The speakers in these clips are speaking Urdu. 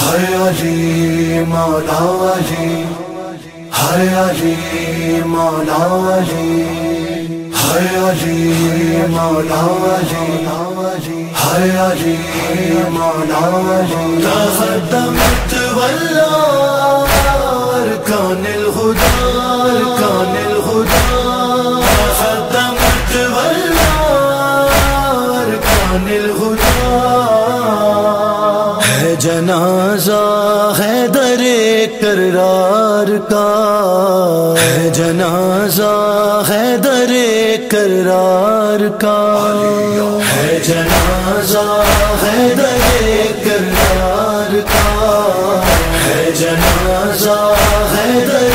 ہر علی مولا علی، ہر علی مولا علی، ہر علی مولا علی، ہر علی مولا علی۔ تقدمت والله أركان الهدى کا ہے جنازہ ہے در کرار کا۔ ہے جنازہ ہے در کرار کا۔ ہے جنازہ ہے در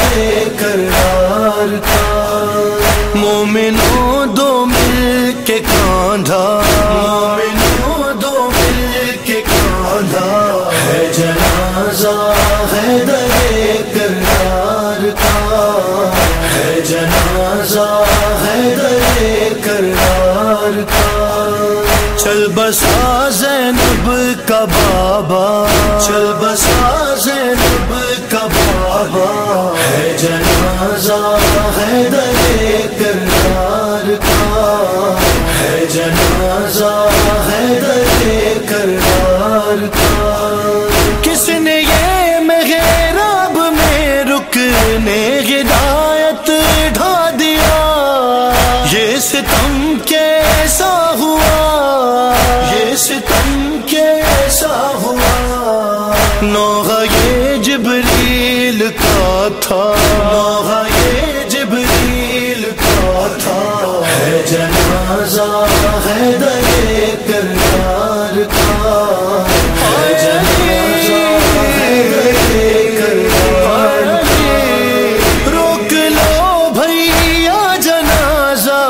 کرار کا۔ مومنوں دو مل کے کاندھا۔ مومنوں دو مل کے کاندھا۔ ہے جنازہ ہے در بابا چل بسا زینب کا بابا ہے جنازہ ہے در جنازہ ہے در کرار کا کا روک لو بھیا جنازہ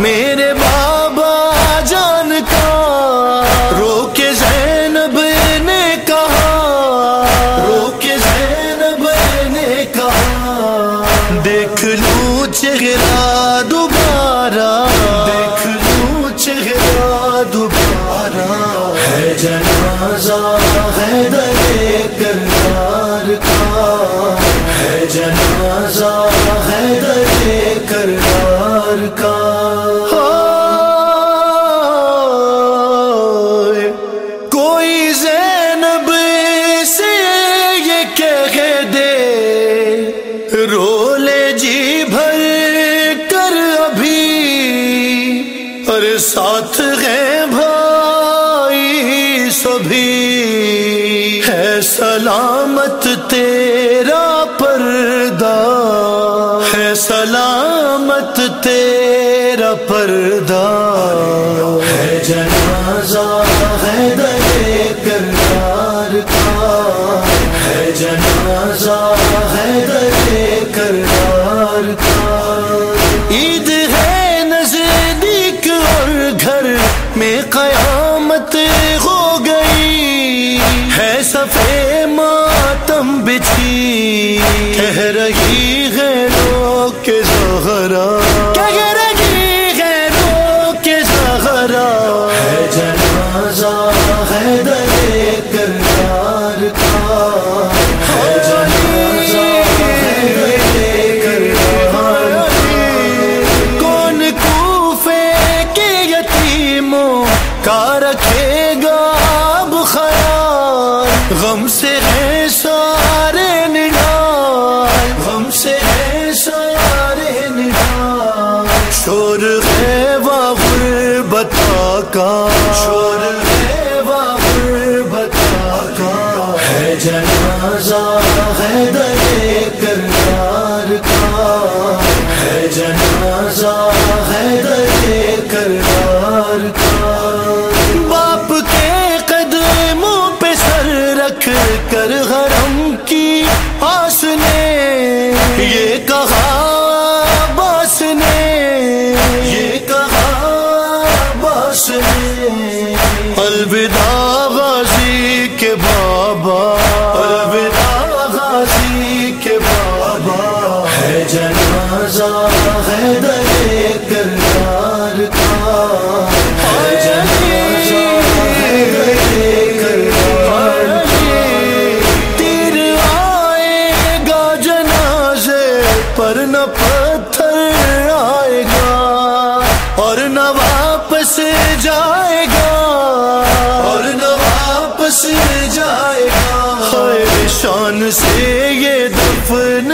میرے بابا جان کا روک زینب نے کہا روک زینب نے کہا دیکھ لوں چہرہ دوبارہ جنازہ ہے در کرار کا۔ ہے جنازہ ہے سلامت تیرا پردہ ہے، سلامت تیرا پردہ ہے، جنازہ ہے در کرار کا ہے، جنازہ ہے در کرار کا۔ عید ہے نزدیک اور گھر میں قیامت ہو گئی۔ کہہ رہی ہے لوگ کے زہرا۔ کہہ رہی ہے لوگ کے زہرا۔ ہے جنازہ ہے در کرار کا۔ ہے جنازہ ہے در کرار کا۔ کون کوفے کے یتیموں کا رکھے گا اب خیال؟ غم سے شور ہے وہ بتا کا شور شان سے یہ دفن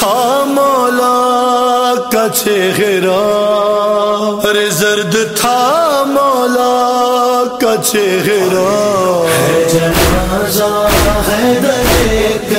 تھا مولا کا چہرہ ارے زرد تھا مولا کا چہرہ ہے جنازہ ہے درد